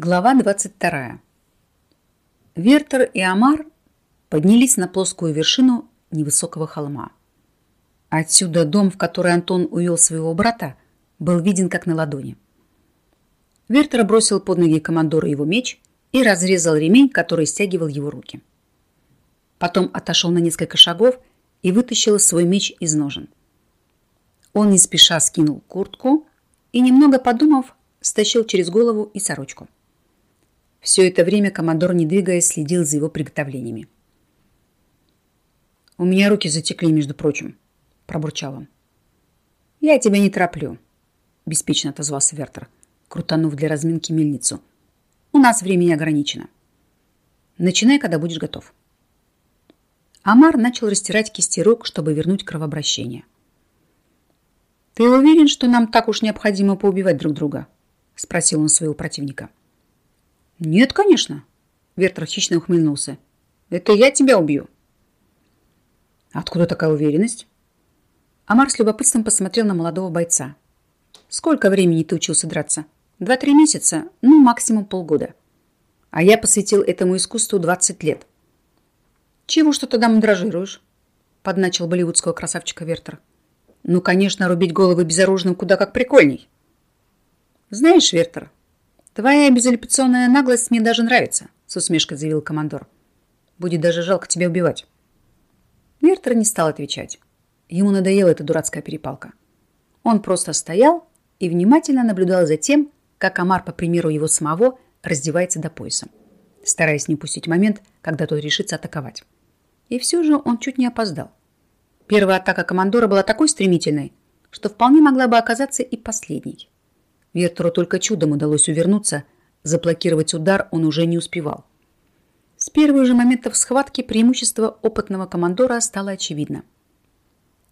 Глава 22. Вертер и Амар поднялись на плоскую вершину невысокого холма. Отсюда дом, в который Антон увел своего брата, был виден как на ладони. Вертер бросил под ноги командора его меч и разрезал ремень, который стягивал его руки. Потом отошел на несколько шагов и вытащил свой меч из ножен. Он не спеша скинул куртку и, немного подумав, стащил через голову и сорочку. Все это время командор, не двигаясь, следил за его приготовлениями. «У меня руки затекли, между прочим», – пробурчал он. «Я тебя не тороплю», – беспечно отозвался Вертер, крутанув для разминки мельницу. «У нас времени ограничено. Начинай, когда будешь готов». Амар начал растирать кисти рук, чтобы вернуть кровообращение. «Ты уверен, что нам так уж необходимо поубивать друг друга?» – спросил он своего противника. «Нет, конечно», — Вертер хищно ухмыльнулся. «Это я тебя убью». «Откуда такая уверенность?» Амар с любопытством посмотрел на молодого бойца. «Сколько времени ты учился драться? Два-три месяца? Ну, максимум полгода. А я посвятил этому искусству 20 лет». «Чего что тогда мандражируешь?» — подначил болливудского красавчика Вертер. «Ну, конечно, рубить головы безоружным куда как прикольней». «Знаешь, Вертер, «Твоя безапелляционная наглость мне даже нравится», — с усмешкой заявил командор. «Будет даже жалко тебя убивать». Вертер не стал отвечать. Ему надоела эта дурацкая перепалка. Он просто стоял и внимательно наблюдал за тем, как Амар, по примеру его самого, раздевается до пояса, стараясь не упустить момент, когда тот решится атаковать. И все же он чуть не опоздал. Первая атака командора была такой стремительной, что вполне могла бы оказаться и последней. Вертеру только чудом удалось увернуться, заблокировать удар он уже не успевал. С первых же моментов схватки преимущество опытного командора стало очевидно.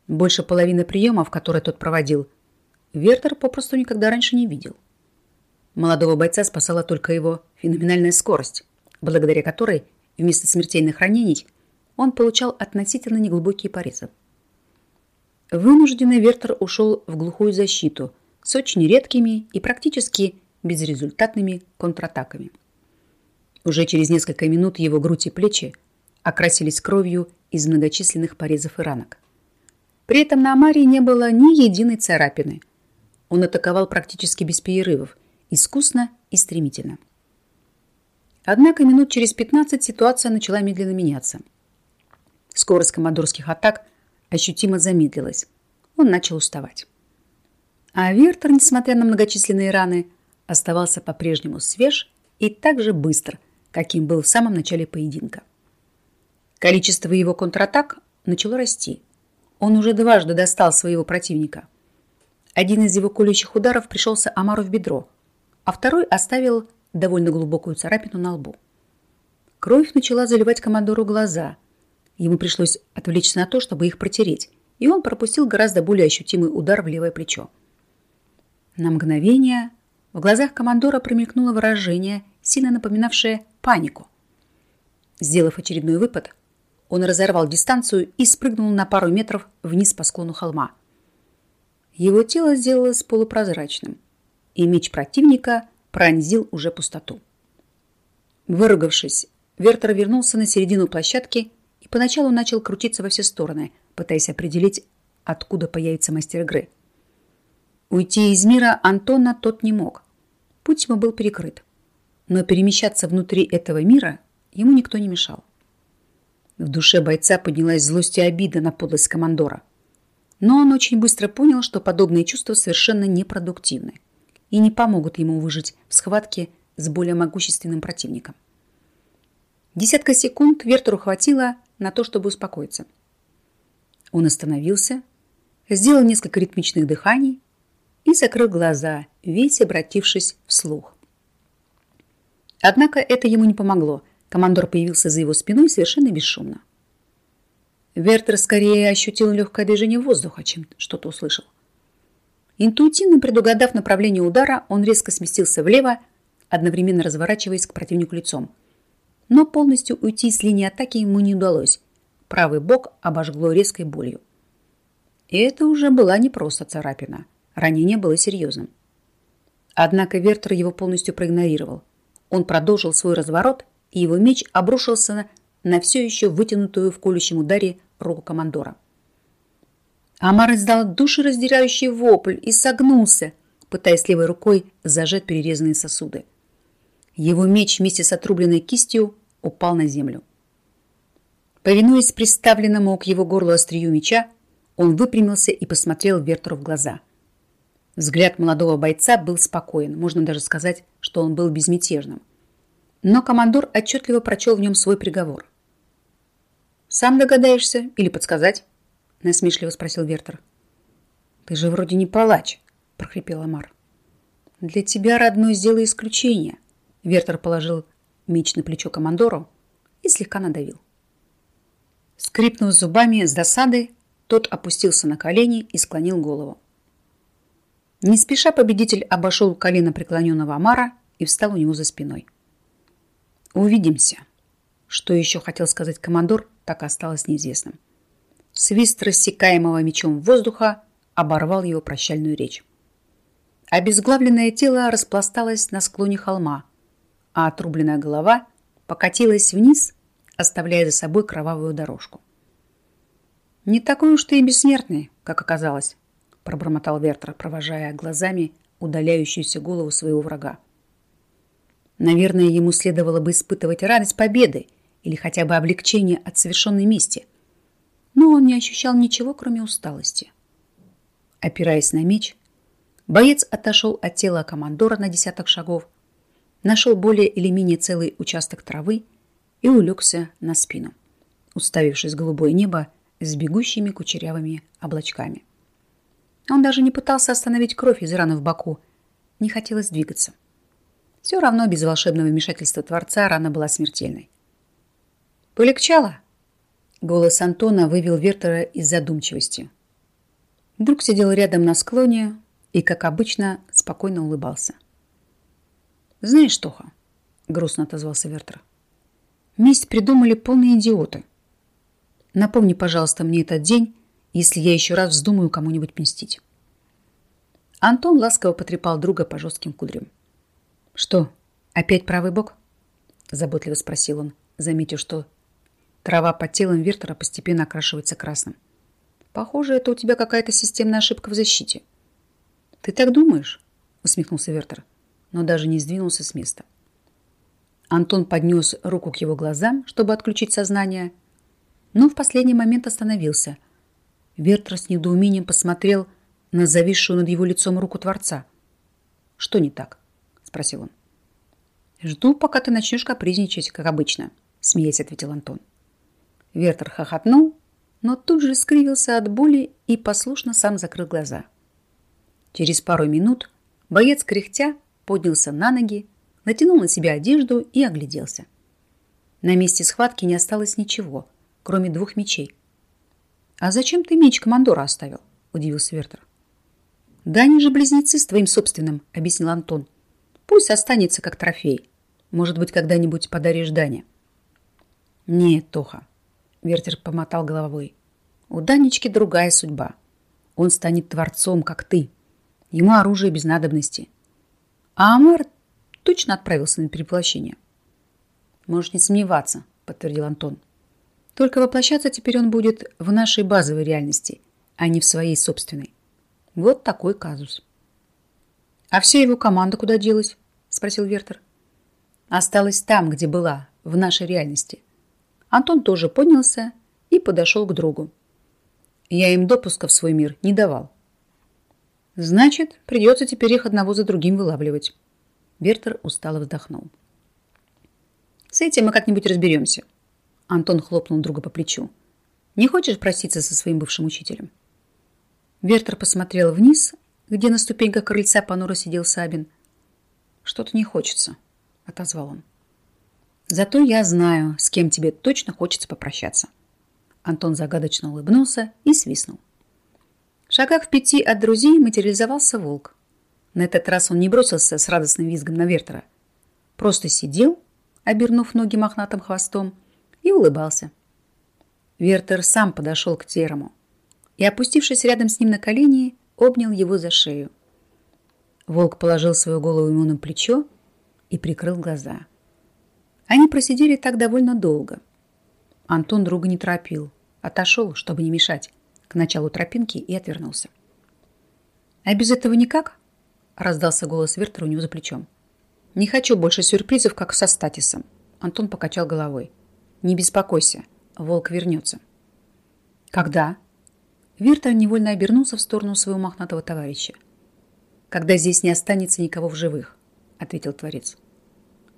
Больше половины приемов, которые тот проводил, Вертер попросту никогда раньше не видел. Молодого бойца спасала только его феноменальная скорость, благодаря которой вместо смертельных ранений он получал относительно неглубокие порезы. Вынужденный Вертер ушел в глухую защиту – с очень редкими и практически безрезультатными контратаками. Уже через несколько минут его грудь и плечи окрасились кровью из многочисленных порезов и ранок. При этом на Амаре не было ни единой царапины. Он атаковал практически без перерывов, искусно и стремительно. Однако минут через 15 ситуация начала медленно меняться. Скорость командорских атак ощутимо замедлилась. Он начал уставать. А Вертер, несмотря на многочисленные раны, оставался по-прежнему свеж и так же быстр, каким был в самом начале поединка. Количество его контратак начало расти. Он уже дважды достал своего противника. Один из его колющих ударов пришелся Амару в бедро, а второй оставил довольно глубокую царапину на лбу. Кровь начала заливать командору глаза. Ему пришлось отвлечься на то, чтобы их протереть, и он пропустил гораздо более ощутимый удар в левое плечо. На мгновение в глазах командора промелькнуло выражение, сильно напоминавшее панику. Сделав очередной выпад, он разорвал дистанцию и спрыгнул на пару метров вниз по склону холма. Его тело сделалось полупрозрачным, и меч противника пронзил уже пустоту. Выругавшись, Вертер вернулся на середину площадки и поначалу начал крутиться во все стороны, пытаясь определить, откуда появится мастер игры – Уйти из мира Антона тот не мог. Путь ему был перекрыт. Но перемещаться внутри этого мира ему никто не мешал. В душе бойца поднялась злость и обида на подлость командора. Но он очень быстро понял, что подобные чувства совершенно непродуктивны и не помогут ему выжить в схватке с более могущественным противником. Десятка секунд Вертеру хватило на то, чтобы успокоиться. Он остановился, сделал несколько ритмичных дыханий, и закрыл глаза, весь обратившись вслух. Однако это ему не помогло. Командор появился за его спиной совершенно бесшумно. Вертер скорее ощутил легкое движение воздуха, чем что-то услышал. Интуитивно предугадав направление удара, он резко сместился влево, одновременно разворачиваясь к противнику лицом. Но полностью уйти с линии атаки ему не удалось. Правый бок обожгло резкой болью. И это уже была не просто царапина – Ранение было серьезным. Однако Вертер его полностью проигнорировал. Он продолжил свой разворот, и его меч обрушился на, на все еще вытянутую в колющем ударе руку командора. Амар издал душераздирающий вопль и согнулся, пытаясь левой рукой зажать перерезанные сосуды. Его меч вместе с отрубленной кистью упал на землю. Повинуясь приставленному к его горлу острию меча, он выпрямился и посмотрел Вертеру в глаза. Взгляд молодого бойца был спокоен, можно даже сказать, что он был безмятежным. Но командор отчетливо прочел в нем свой приговор. «Сам догадаешься или подсказать?» – насмешливо спросил Вертер. «Ты же вроде не палач», – прохрипел Амар. «Для тебя, родной, сделай исключение», – Вертер положил меч на плечо командору и слегка надавил. Скрипнув зубами с досады, тот опустился на колени и склонил голову. Не спеша победитель обошел колено преклоненного Амара и встал у него за спиной. «Увидимся». Что еще хотел сказать командор, так и осталось неизвестным. Свист рассекаемого мечом воздуха оборвал его прощальную речь. Обезглавленное тело распласталось на склоне холма, а отрубленная голова покатилась вниз, оставляя за собой кровавую дорожку. «Не такой уж ты и бессмертный, как оказалось», пробормотал Вертер, провожая глазами удаляющуюся голову своего врага. Наверное, ему следовало бы испытывать радость победы или хотя бы облегчение от совершенной мести. Но он не ощущал ничего, кроме усталости. Опираясь на меч, боец отошел от тела командора на десяток шагов, нашел более или менее целый участок травы и улегся на спину, уставившись в голубое небо с бегущими кучерявыми облачками. Он даже не пытался остановить кровь из раны в боку. Не хотелось двигаться. Все равно без волшебного вмешательства Творца рана была смертельной. «Полегчало?» Голос Антона вывел Вертера из задумчивости. Друг сидел рядом на склоне и, как обычно, спокойно улыбался. «Знаешь, Тоха?» — грустно отозвался Вертер. «Месть придумали полные идиоты. Напомни, пожалуйста, мне этот день если я еще раз вздумаю кому-нибудь мстить. Антон ласково потрепал друга по жестким кудрям. «Что, опять правый бок?» Заботливо спросил он, заметив, что трава под телом Вертера постепенно окрашивается красным. «Похоже, это у тебя какая-то системная ошибка в защите». «Ты так думаешь?» усмехнулся Вертер, но даже не сдвинулся с места. Антон поднес руку к его глазам, чтобы отключить сознание, но в последний момент остановился, Вертер с недоумением посмотрел на зависшую над его лицом руку Творца. «Что не так?» – спросил он. «Жду, пока ты начнешь капризничать, как обычно», – смеясь ответил Антон. Вертер хохотнул, но тут же скривился от боли и послушно сам закрыл глаза. Через пару минут боец кряхтя поднялся на ноги, натянул на себя одежду и огляделся. На месте схватки не осталось ничего, кроме двух мечей – «А зачем ты меч командора оставил?» – удивился Вертер. «Да они же близнецы с твоим собственным», – объяснил Антон. «Пусть останется как трофей. Может быть, когда-нибудь подаришь Дане». «Нет, Тоха», – Вертер помотал головой. «У Данечки другая судьба. Он станет творцом, как ты. Ему оружие без надобности. А Амар точно отправился на переплощение». «Можешь не сомневаться», – подтвердил Антон. Только воплощаться теперь он будет в нашей базовой реальности, а не в своей собственной. Вот такой казус. «А вся его команда куда делась?» – спросил Вертер. «Осталась там, где была, в нашей реальности». Антон тоже поднялся и подошел к другу. Я им допуска в свой мир не давал. Значит, придется теперь их одного за другим вылавливать. Вертер устало вздохнул. С этим мы как-нибудь разберемся. Антон хлопнул друга по плечу. «Не хочешь проститься со своим бывшим учителем?» Вертер посмотрел вниз, где на ступеньках крыльца понуро сидел Сабин. «Что-то не хочется», — отозвал он. «Зато я знаю, с кем тебе точно хочется попрощаться». Антон загадочно улыбнулся и свистнул. В шагах в пяти от друзей материализовался волк. На этот раз он не бросился с радостным визгом на Вертера. Просто сидел, обернув ноги мохнатым хвостом, и улыбался. Вертер сам подошел к Терому и, опустившись рядом с ним на колени, обнял его за шею. Волк положил свою голову ему на плечо и прикрыл глаза. Они просидели так довольно долго. Антон друга не торопил, отошел, чтобы не мешать, к началу тропинки и отвернулся. «А без этого никак?» – раздался голос Вертера у него за плечом. «Не хочу больше сюрпризов, как со Статисом». Антон покачал головой. «Не беспокойся, волк вернется». «Когда?» Вертер невольно обернулся в сторону своего мохнатого товарища. «Когда здесь не останется никого в живых», — ответил Творец.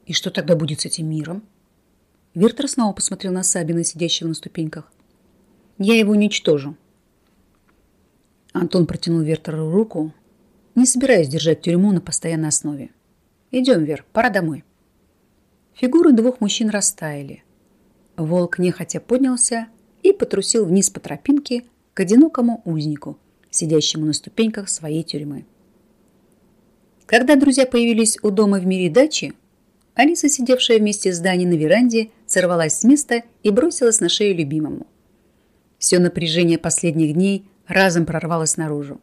«И что тогда будет с этим миром?» Вертер снова посмотрел на Сабина, сидящего на ступеньках. «Я его уничтожу». Антон протянул Вертеру руку, не собираясь держать тюрьму на постоянной основе. «Идем, Вер, пора домой». Фигуры двух мужчин растаяли. Волк нехотя поднялся и потрусил вниз по тропинке к одинокому узнику, сидящему на ступеньках своей тюрьмы. Когда друзья появились у дома в мире дачи, Алиса, сидевшая вместе с Даней на веранде, сорвалась с места и бросилась на шею любимому. Все напряжение последних дней разом прорвалось наружу.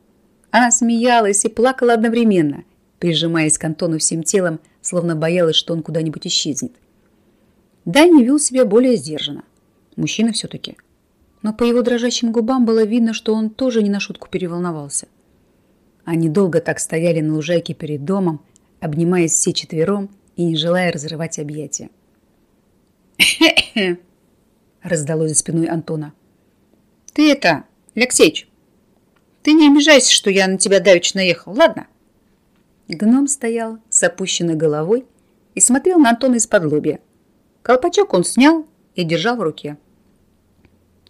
Она смеялась и плакала одновременно, прижимаясь к Антону всем телом, словно боялась, что он куда-нибудь исчезнет. Даня вел себя более сдержанно. Мужчина все-таки но по его дрожащим губам было видно, что он тоже не на шутку переволновался. Они долго так стояли на лужайке перед домом, обнимаясь все четвером и не желая разрывать объятия. раздалось за спиной Антона. «Ты это, Алексеич, ты не обижайся, что я на тебя давеча наехал, ладно?» Гном стоял с опущенной головой и смотрел на Антона из-под лобья. Колпачок он снял и держал в руке.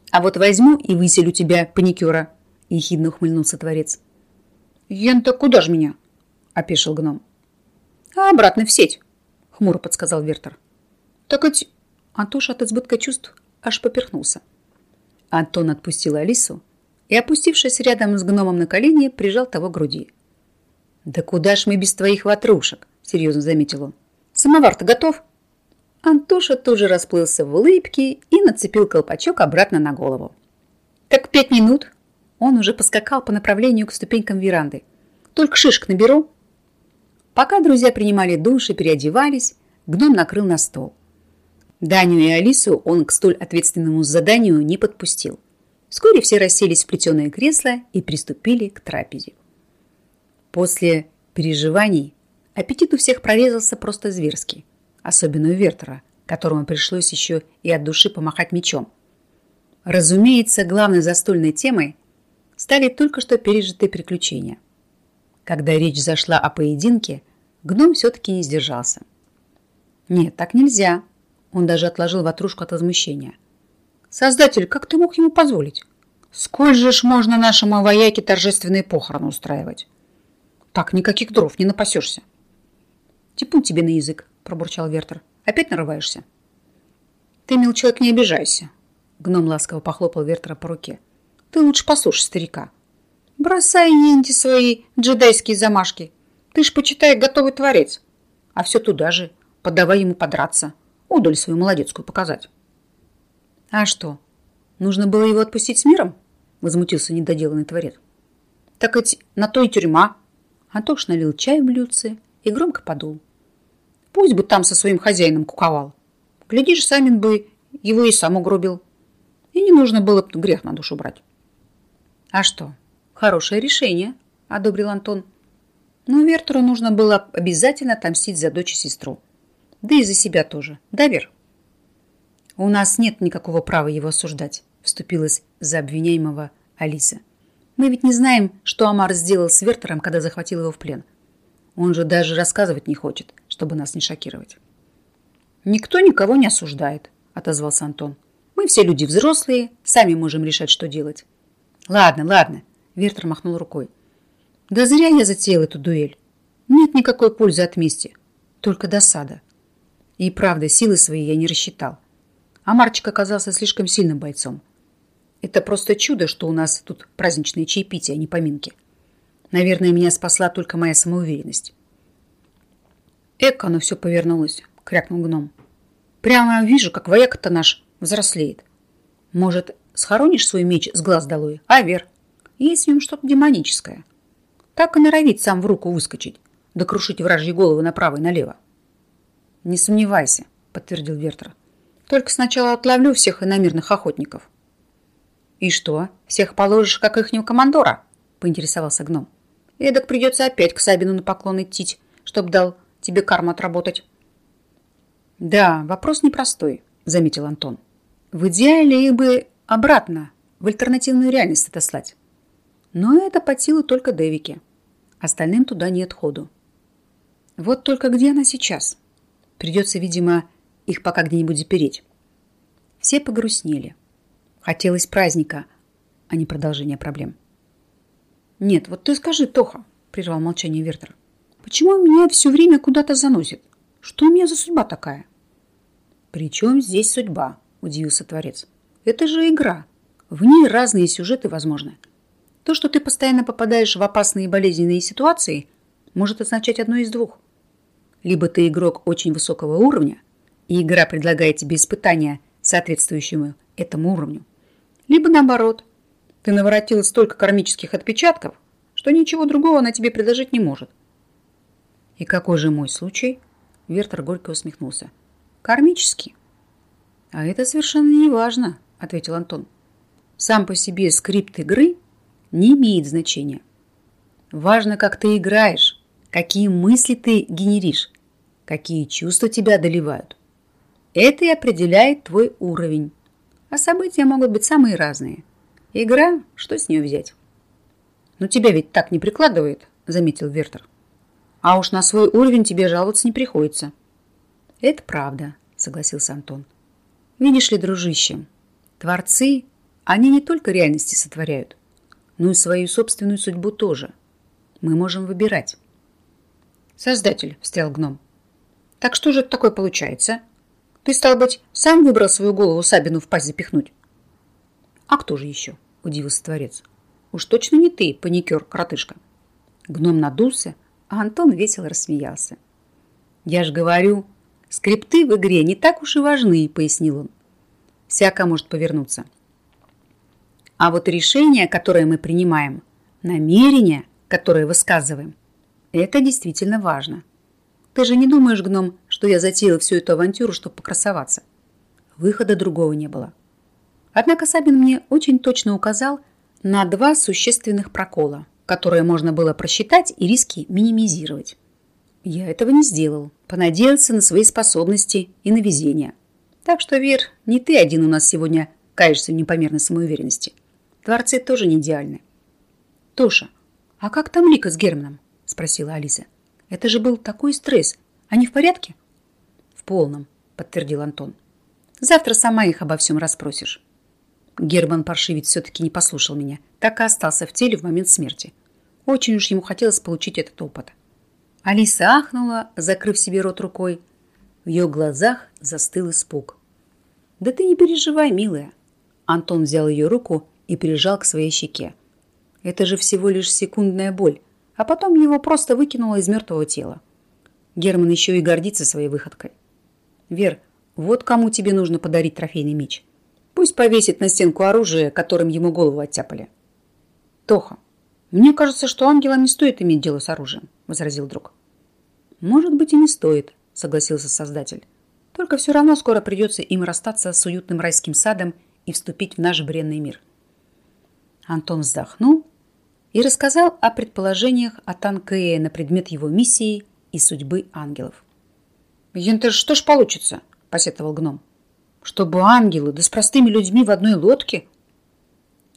А вот возьму и выселю тебя, паникюра, — ехидно ухмыльнулся творец. Ян-то куда ж меня? — опешил гном. А обратно в сеть, — хмуро подсказал Вертер. Так ведь... Антоша от избытка чувств аж поперхнулся. Антон отпустил Алису и, опустившись рядом с гномом на колени, прижал того к груди. «Да куда ж мы без твоих ватрушек?» – серьезно заметил он. «Самовар-то готов?» Антоша тоже расплылся в улыбке и нацепил колпачок обратно на голову. «Так пять минут?» Он уже поскакал по направлению к ступенькам веранды. «Только шишек наберу». Пока друзья принимали душ и переодевались, гном накрыл на стол. Даню и Алису он к столь ответственному заданию не подпустил. Вскоре все расселись в плетеное кресло и приступили к трапезе. После переживаний аппетит у всех прорезался просто зверский особенно у Вертера, которому пришлось еще и от души помахать мечом. Разумеется, главной застольной темой стали только что пережитые приключения. Когда речь зашла о поединке, гном все-таки не сдержался. Нет, так нельзя. Он даже отложил ватрушку от возмущения. Создатель, как ты мог ему позволить? Сколь же ж можно нашему вояке торжественные похороны устраивать? Так никаких дров не напасешься. Типун тебе на язык, пробурчал Вертер. «Опять нарываешься?» «Ты, мил человек, не обижайся!» Гном ласково похлопал Вертера по руке. «Ты лучше послушай старика. Бросай енти свои джедайские замашки. Ты ж, почитай, готовый творец. А все туда же. Подавай ему подраться. Удаль свою молодецкую показать». «А что, нужно было его отпустить с миром?» Возмутился недоделанный творец. «Так ведь на то и тюрьма». Антош налил чай в блюдце и громко подул. Пусть бы там со своим хозяином куковал. Глядишь, Самин бы его и сам угробил. И не нужно было бы грех на душу брать. А что? Хорошее решение, одобрил Антон. Но Вертеру нужно было обязательно отомстить за дочь и сестру. Да и за себя тоже. Да, Вер? У нас нет никакого права его осуждать, вступилась за обвиняемого Алиса. Мы ведь не знаем, что Амар сделал с Вертером, когда захватил его в плен. Он же даже рассказывать не хочет чтобы нас не шокировать. «Никто никого не осуждает», – отозвался Антон. «Мы все люди взрослые, сами можем решать, что делать». «Ладно, ладно», – Вертер махнул рукой. «Да зря я затеял эту дуэль. Нет никакой пользы от мести, только досада. И правда, силы свои я не рассчитал. А Марчик оказался слишком сильным бойцом. Это просто чудо, что у нас тут праздничные чаепития, а не поминки. Наверное, меня спасла только моя самоуверенность. Эк, оно все повернулось, крякнул гном. Прямо вижу, как вояка-то наш взрослеет. Может, схоронишь свой меч с глаз долой, а вер? Есть в нем что-то демоническое. Так и норовит сам в руку выскочить, да крушить вражьи головы направо и налево. Не сомневайся, подтвердил Вертер. Только сначала отловлю всех иномирных охотников. И что, всех положишь, как ихнего командора? Поинтересовался гном. Эдак придется опять к Сабину на поклон идти, чтоб дал тебе карму отработать. Да, вопрос непростой, заметил Антон. В идеале их бы обратно, в альтернативную реальность отослать. Но это под силу только Дэвике. Остальным туда нет ходу. Вот только где она сейчас? Придется, видимо, их пока где-нибудь запереть. Все погрустнели. Хотелось праздника, а не продолжения проблем. «Нет, вот ты скажи, Тоха», — прервал молчание Вертер, «почему меня все время куда-то заносит? Что у меня за судьба такая?» «При чем здесь судьба?» – удивился Творец. «Это же игра. В ней разные сюжеты возможны. То, что ты постоянно попадаешь в опасные и болезненные ситуации, может означать одно из двух. Либо ты игрок очень высокого уровня, и игра предлагает тебе испытания, соответствующему этому уровню. Либо наоборот, ты наворотил столько кармических отпечатков, что ничего другого она тебе предложить не может. И какой же мой случай? Вертер горько усмехнулся. Кармический. А это совершенно не важно, ответил Антон. Сам по себе скрипт игры не имеет значения. Важно, как ты играешь, какие мысли ты генеришь, какие чувства тебя одолевают. Это и определяет твой уровень. А события могут быть самые разные. Игра, что с нее взять? Но тебя ведь так не прикладывает, заметил Вертер. А уж на свой уровень тебе жаловаться не приходится. Это правда, согласился Антон. Видишь ли, дружище, творцы, они не только реальности сотворяют, но и свою собственную судьбу тоже. Мы можем выбирать. Создатель, встрял гном. Так что же это такое получается? Ты, стал быть, сам выбрал свою голову Сабину в пасть запихнуть? А кто же еще? Удивился творец. Уж точно не ты, паникер-коротышка. Гном надулся, Антон весело рассмеялся. Я ж говорю, скрипты в игре не так уж и важны, пояснил он. Всяко может повернуться. А вот решение, которое мы принимаем, намерение, которое высказываем, это действительно важно. Ты же не думаешь, гном, что я затеял всю эту авантюру, чтобы покрасоваться? Выхода другого не было. Однако Сабин мне очень точно указал на два существенных прокола, которые можно было просчитать и риски минимизировать. Я этого не сделал, понадеялся на свои способности и на везение. Так что, Вер, не ты один у нас сегодня каешься в непомерной самоуверенности. Творцы тоже не идеальны. Тоша, а как там Лика с Германом? Спросила Алиса. Это же был такой стресс. Они в порядке? В полном, подтвердил Антон. Завтра сама их обо всем расспросишь. Герман паршивец все-таки не послушал меня, так и остался в теле в момент смерти. Очень уж ему хотелось получить этот опыт. Алиса ахнула, закрыв себе рот рукой. В ее глазах застыл испуг. «Да ты не переживай, милая!» Антон взял ее руку и прижал к своей щеке. Это же всего лишь секундная боль, а потом его просто выкинуло из мертвого тела. Герман еще и гордится своей выходкой. Вер, вот кому тебе нужно подарить трофейный меч. Пусть повесит на стенку оружие, которым ему голову оттяпали. Тоха, мне кажется, что ангелам не стоит иметь дело с оружием, возразил друг. Может быть и не стоит, согласился создатель. Только все равно скоро придется им расстаться с уютным райским садом и вступить в наш бренный мир. Антон вздохнул и рассказал о предположениях от Анкея на предмет его миссии и судьбы ангелов. «Янтер, что ж получится?» – посетовал гном. «Чтобы ангелы, да с простыми людьми в одной лодке?»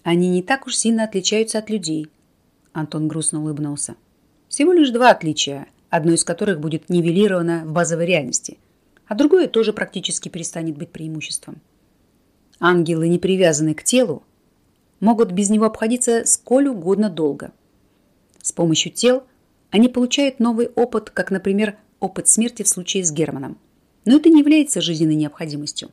«Они не так уж сильно отличаются от людей», – Антон грустно улыбнулся. «Всего лишь два отличия, одно из которых будет нивелировано в базовой реальности, а другое тоже практически перестанет быть преимуществом. Ангелы не привязаны к телу, могут без него обходиться сколь угодно долго. С помощью тел они получают новый опыт, как, например, опыт смерти в случае с Германом. Но это не является жизненной необходимостью.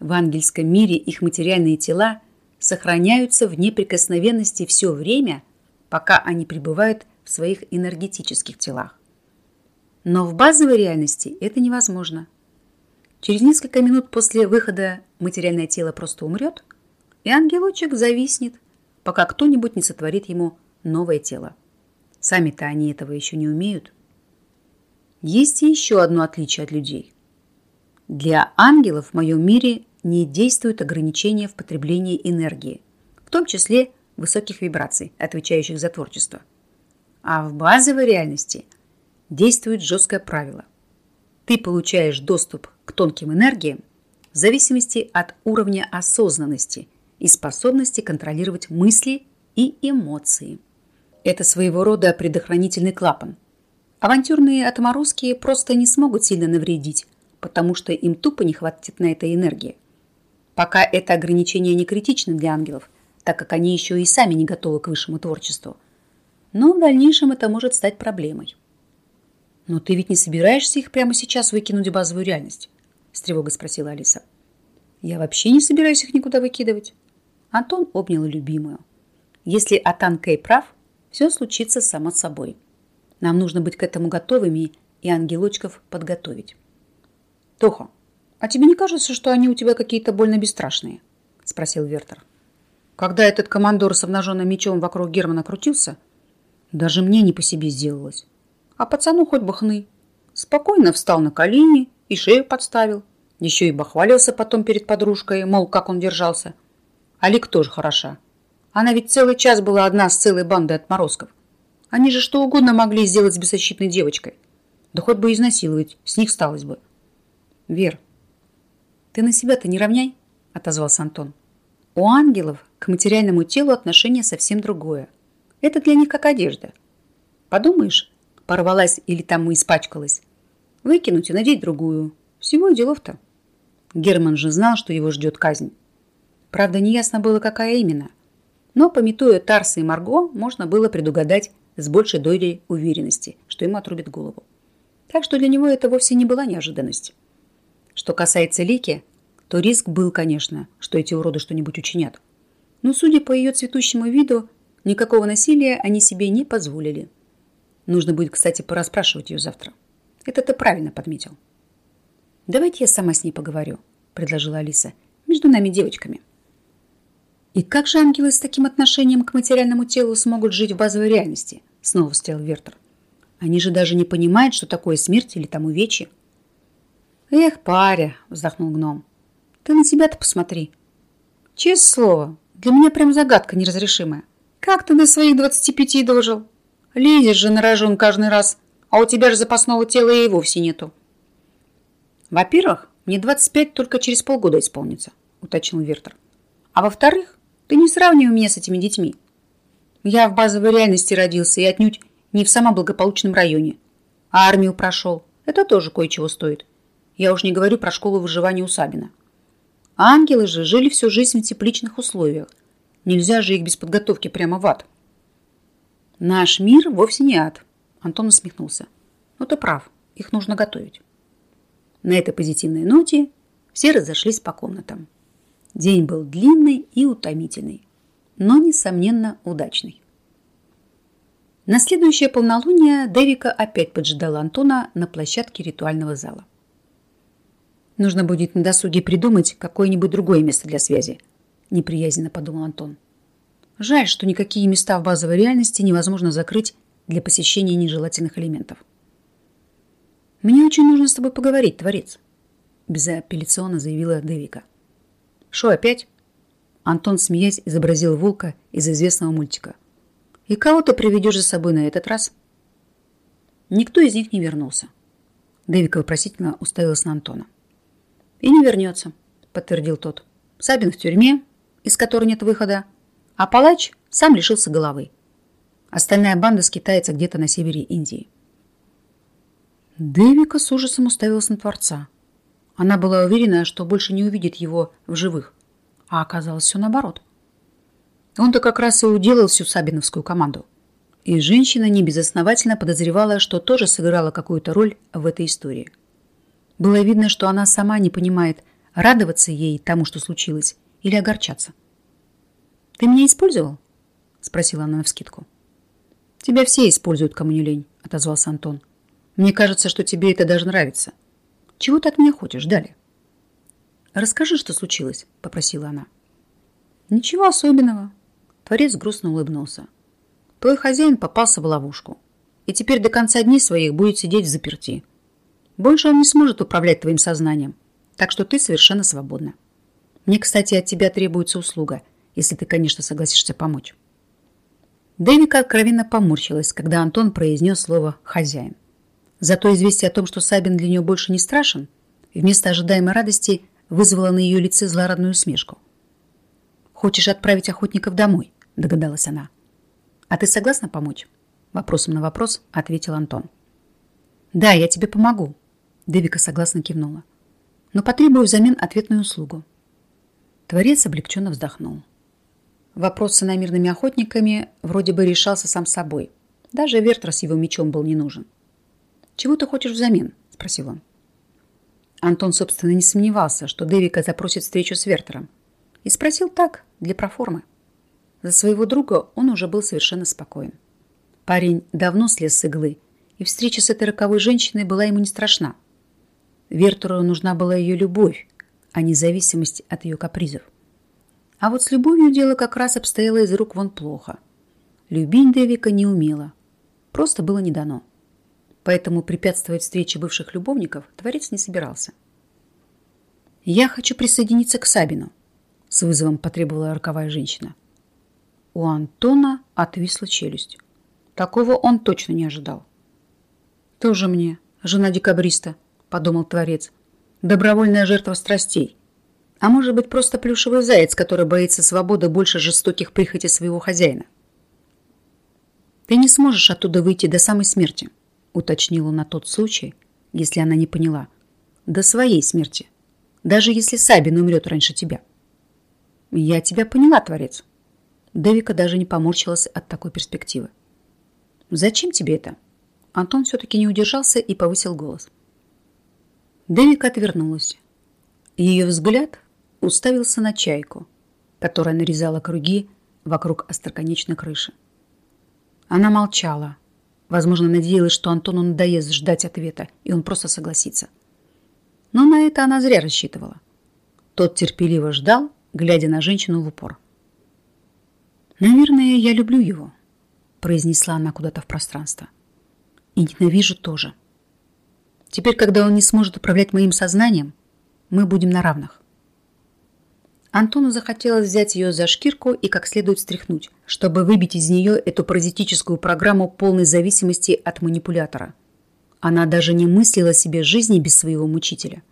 В ангельском мире их материальные тела сохраняются в неприкосновенности все время, пока они пребывают в своих энергетических телах. Но в базовой реальности это невозможно. Через несколько минут после выхода материальное тело просто умрет – и ангелочек зависнет, пока кто-нибудь не сотворит ему новое тело. Сами-то они этого еще не умеют. Есть еще одно отличие от людей. Для ангелов в моем мире не действуют ограничения в потреблении энергии, в том числе высоких вибраций, отвечающих за творчество. А в базовой реальности действует жесткое правило. Ты получаешь доступ к тонким энергиям в зависимости от уровня осознанности и способности контролировать мысли и эмоции. Это своего рода предохранительный клапан. Авантюрные отморозки просто не смогут сильно навредить, потому что им тупо не хватит на это энергии. Пока это ограничение не критично для ангелов, так как они еще и сами не готовы к высшему творчеству. Но в дальнейшем это может стать проблемой. «Но ты ведь не собираешься их прямо сейчас выкинуть в базовую реальность?» с тревогой спросила Алиса. «Я вообще не собираюсь их никуда выкидывать». Антон обнял любимую. «Если Атан Кей прав, все случится само собой. Нам нужно быть к этому готовыми и ангелочков подготовить». «Тоха, а тебе не кажется, что они у тебя какие-то больно бесстрашные?» – спросил Вертер. Когда этот командор с обнаженным мечом вокруг Германа крутился, даже мне не по себе сделалось. А пацану хоть бы хны. Спокойно встал на колени и шею подставил. Еще и бахвалился потом перед подружкой, мол, как он держался. Алик тоже хороша. Она ведь целый час была одна с целой бандой отморозков. Они же что угодно могли сделать с беззащитной девочкой. Да хоть бы изнасиловать, с них сталось бы. Вер, ты на себя-то не равняй, отозвался Антон. У ангелов к материальному телу отношение совсем другое. Это для них как одежда. Подумаешь, порвалась или там испачкалась. Выкинуть и надеть другую. Всего и делов-то. Герман же знал, что его ждет казнь. Правда, неясно было, какая именно. Но, пометуя Тарса и Марго, можно было предугадать с большей долей уверенности, что ему отрубит голову. Так что для него это вовсе не была неожиданность. Что касается Лики, то риск был, конечно, что эти уроды что-нибудь учинят. Но, судя по ее цветущему виду, никакого насилия они себе не позволили. Нужно будет, кстати, пораспрашивать ее завтра. Это ты правильно подметил. Давайте я сама с ней поговорю, предложила Алиса. Между нами девочками. И как же ангелы с таким отношением к материальному телу смогут жить в базовой реальности? Снова встрял Вертер. Они же даже не понимают, что такое смерть или там увечье. Эх, паря, вздохнул гном. Ты на себя-то посмотри. Честное слово, для меня прям загадка неразрешимая. Как ты до своих двадцати пяти дожил? Лезешь же на рожон каждый раз, а у тебя же запасного тела и вовсе нету. Во-первых, мне 25 только через полгода исполнится, уточнил Вертер. А во-вторых, ты не сравнивай меня с этими детьми. Я в базовой реальности родился и отнюдь не в самом благополучном районе. А армию прошел. Это тоже кое-чего стоит. Я уж не говорю про школу выживания у Сабина. Ангелы же жили всю жизнь в тепличных условиях. Нельзя же их без подготовки прямо в ад. Наш мир вовсе не ад. Антон усмехнулся. Ну ты прав, их нужно готовить. На этой позитивной ноте все разошлись по комнатам. День был длинный и утомительный, но, несомненно, удачный. На следующее полнолуние Дэвика опять поджидала Антона на площадке ритуального зала. Нужно будет на досуге придумать какое-нибудь другое место для связи, неприязненно подумал Антон. Жаль, что никакие места в базовой реальности невозможно закрыть для посещения нежелательных элементов. «Мне очень нужно с тобой поговорить, творец», – безапелляционно заявила Девика. «Шо опять?» Антон, смеясь, изобразил волка из известного мультика. «И кого ты приведешь за собой на этот раз?» Никто из них не вернулся. Девика вопросительно уставилась на Антона. «И не вернется», – подтвердил тот. «Сабин в тюрьме, из которой нет выхода, а палач сам лишился головы. Остальная банда скитается где-то на севере Индии. Дэвика с ужасом уставилась на Творца. Она была уверена, что больше не увидит его в живых, а оказалось все наоборот. Он-то как раз и уделал всю сабиновскую команду. И женщина небезосновательно подозревала, что тоже сыграла какую-то роль в этой истории. Было видно, что она сама не понимает, радоваться ей тому, что случилось, или огорчаться. «Ты меня использовал?» – спросила она навскидку. «Тебя все используют, кому не лень», – отозвался Антон. «Мне кажется, что тебе это даже нравится. Чего ты от меня хочешь, далее?» «Расскажи, что случилось», – попросила она. «Ничего особенного». Творец грустно улыбнулся. «Твой хозяин попался в ловушку, и теперь до конца дней своих будет сидеть в заперти, Больше он не сможет управлять твоим сознанием, так что ты совершенно свободна. Мне, кстати, от тебя требуется услуга, если ты, конечно, согласишься помочь. Дэвика откровенно поморщилась, когда Антон произнес слово «хозяин». Зато известие о том, что Сабин для нее больше не страшен, вместо ожидаемой радости вызвало на ее лице злорадную усмешку. «Хочешь отправить охотников домой?» – догадалась она. «А ты согласна помочь?» Вопросом на вопрос ответил Антон. «Да, я тебе помогу», – Девика согласно кивнула. «Но потребую взамен ответную услугу». Творец облегченно вздохнул. Вопрос с иномирными охотниками вроде бы решался сам собой. Даже Вертер с его мечом был не нужен. «Чего ты хочешь взамен?» – спросил он. Антон, собственно, не сомневался, что Дэвика запросит встречу с Вертером. И спросил так, для проформы. За своего друга он уже был совершенно спокоен. Парень давно слез с иглы, и встреча с этой роковой женщиной была ему не страшна. Вертеру нужна была ее любовь, а не зависимость от ее капризов. А вот с любовью дело как раз обстояло из рук вон плохо. Любить Дэвика не умела. Просто было не дано. Поэтому препятствовать встрече бывших любовников творец не собирался. «Я хочу присоединиться к Сабину», — с вызовом потребовала роковая женщина. У Антона отвисла челюсть. Такого он точно не ожидал. «Тоже мне, жена декабриста», — подумал творец. «Добровольная жертва страстей. А может быть, просто плюшевый заяц, который боится свободы больше жестоких прихотей своего хозяина. «Ты не сможешь оттуда выйти до самой смерти», уточнила на тот случай, если она не поняла. «До своей смерти. Даже если Сабин умрет раньше тебя». «Я тебя поняла, Творец». Девика даже не поморщилась от такой перспективы. «Зачем тебе это?» Антон все-таки не удержался и повысил голос. Девика отвернулась. Ее взгляд уставился на чайку, которая нарезала круги вокруг остроконечной крыши. Она молчала. Возможно, надеялась, что Антону надоест ждать ответа, и он просто согласится. Но на это она зря рассчитывала. Тот терпеливо ждал, глядя на женщину в упор. «Наверное, я люблю его», — произнесла она куда-то в пространство. «И ненавижу тоже. Теперь, когда он не сможет управлять моим сознанием, мы будем на равных». Антону захотелось взять ее за шкирку и как следует встряхнуть, чтобы выбить из нее эту паразитическую программу полной зависимости от манипулятора. Она даже не мыслила себе жизни без своего мучителя.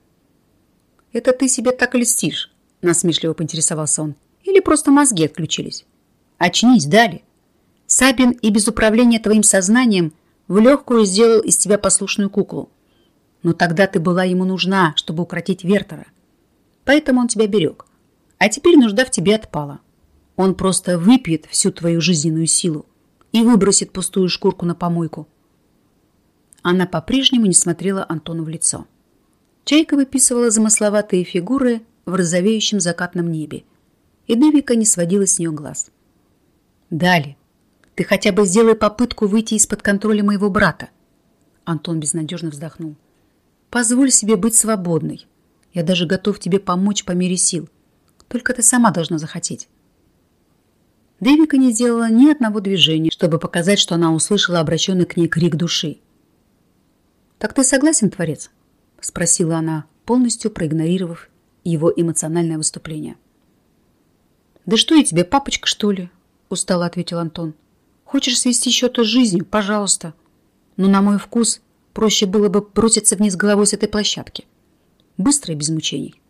«Это ты себе так льстишь?» – насмешливо поинтересовался он. «Или просто мозги отключились? Очнись, Дали. Сабин и без управления твоим сознанием в легкую сделал из тебя послушную куклу. Но тогда ты была ему нужна, чтобы укротить Вертера. Поэтому он тебя берег. А теперь нужда в тебе отпала. Он просто выпьет всю твою жизненную силу и выбросит пустую шкурку на помойку. Она по-прежнему не смотрела Антону в лицо. Чайка выписывала замысловатые фигуры в розовеющем закатном небе, и Девика не сводила с нее глаз. «Дали, ты хотя бы сделай попытку выйти из-под контроля моего брата». Антон безнадежно вздохнул. «Позволь себе быть свободной. Я даже готов тебе помочь по мере сил. Только ты сама должна захотеть. Дэвика не сделала ни одного движения, чтобы показать, что она услышала обращенный к ней крик души. «Так ты согласен, Творец?» – спросила она, полностью проигнорировав его эмоциональное выступление. «Да что я тебе, папочка, что ли?» – устало ответил Антон. «Хочешь свести счеты с жизнью? Пожалуйста. Но на мой вкус проще было бы броситься вниз головой с этой площадки. Быстро и без мучений».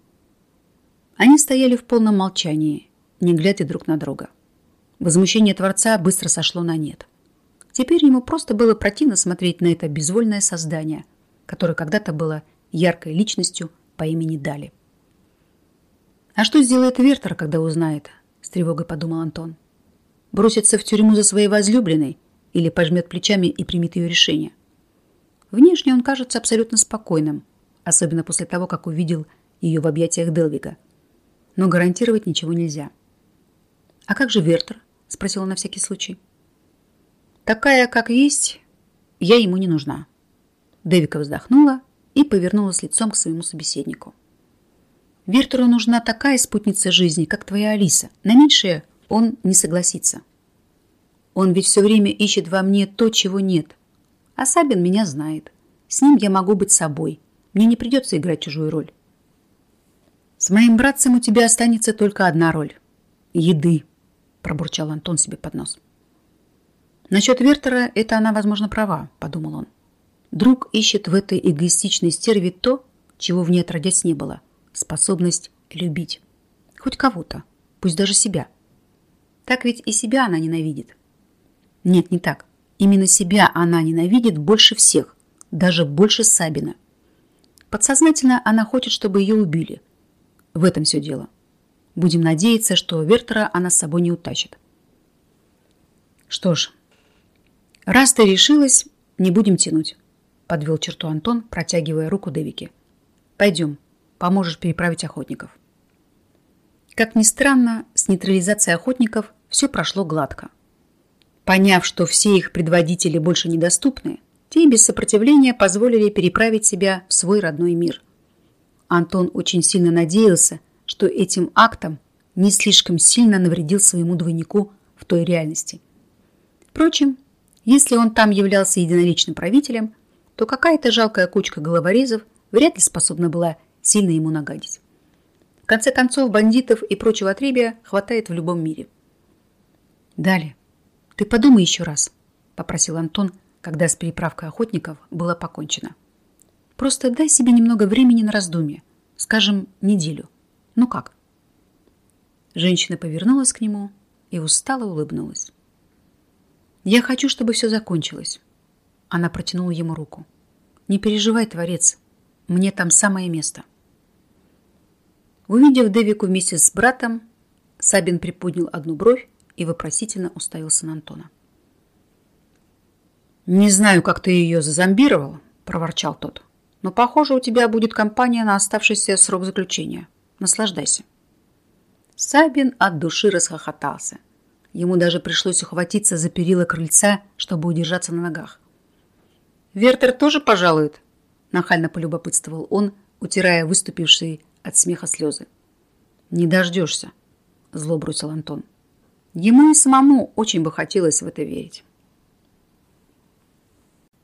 Они стояли в полном молчании, не глядя друг на друга. Возмущение Творца быстро сошло на нет. Теперь ему просто было противно смотреть на это безвольное создание, которое когда-то было яркой личностью по имени Дали. «А что сделает Вертер, когда узнает?» – с тревогой подумал Антон. «Бросится в тюрьму за своей возлюбленной или пожмет плечами и примет ее решение?» Внешне он кажется абсолютно спокойным, особенно после того, как увидел ее в объятиях Делвига – но гарантировать ничего нельзя. «А как же Вертер?» – спросила на всякий случай. «Такая, как есть, я ему не нужна». Дэвика вздохнула и повернулась лицом к своему собеседнику. «Вертеру нужна такая спутница жизни, как твоя Алиса. На меньшее он не согласится. Он ведь все время ищет во мне то, чего нет. А Сабин меня знает. С ним я могу быть собой, Мне не придется играть чужую роль. С моим братцем у тебя останется только одна роль – еды, пробурчал Антон себе под нос. Насчет Вертера это она, возможно, права, подумал он. Друг ищет в этой эгоистичной стерве то, чего в ней отродясь не было – способность любить. Хоть кого-то, пусть даже себя. Так ведь и себя она ненавидит. Нет, не так. Именно себя она ненавидит больше всех, даже больше Сабина. Подсознательно она хочет, чтобы ее убили. В этом все дело. Будем надеяться, что Вертера она с собой не утащит. Что ж, раз ты решилась, не будем тянуть, подвел черту Антон, протягивая руку Девике. Пойдем, поможешь переправить охотников. Как ни странно, с нейтрализацией охотников все прошло гладко. Поняв, что все их предводители больше недоступны, те без сопротивления позволили переправить себя в свой родной мир. Антон очень сильно надеялся, что этим актом не слишком сильно навредил своему двойнику в той реальности. Впрочем, если он там являлся единоличным правителем, то какая-то жалкая кучка головорезов вряд ли способна была сильно ему нагадить. В конце концов, бандитов и прочего отребия хватает в любом мире. Далее. «Ты подумай еще раз», – попросил Антон, когда с переправкой охотников было покончено. «Просто дай себе немного времени на раздумье, скажем, неделю. Ну как?» Женщина повернулась к нему и устало улыбнулась. «Я хочу, чтобы все закончилось». Она протянула ему руку. «Не переживай, Творец, мне там самое место». Увидев Девику вместе с братом, Сабин приподнял одну бровь и вопросительно уставился на Антона. «Не знаю, как ты ее зазомбировал», – проворчал тот. «Но, похоже, у тебя будет компания на оставшийся срок заключения. Наслаждайся». Сабин от души расхохотался. Ему даже пришлось ухватиться за перила крыльца, чтобы удержаться на ногах. «Вертер тоже пожалует?» – нахально полюбопытствовал он, утирая выступившие от смеха слезы. «Не дождешься», – зло бросил Антон. Ему и самому очень бы хотелось в это верить.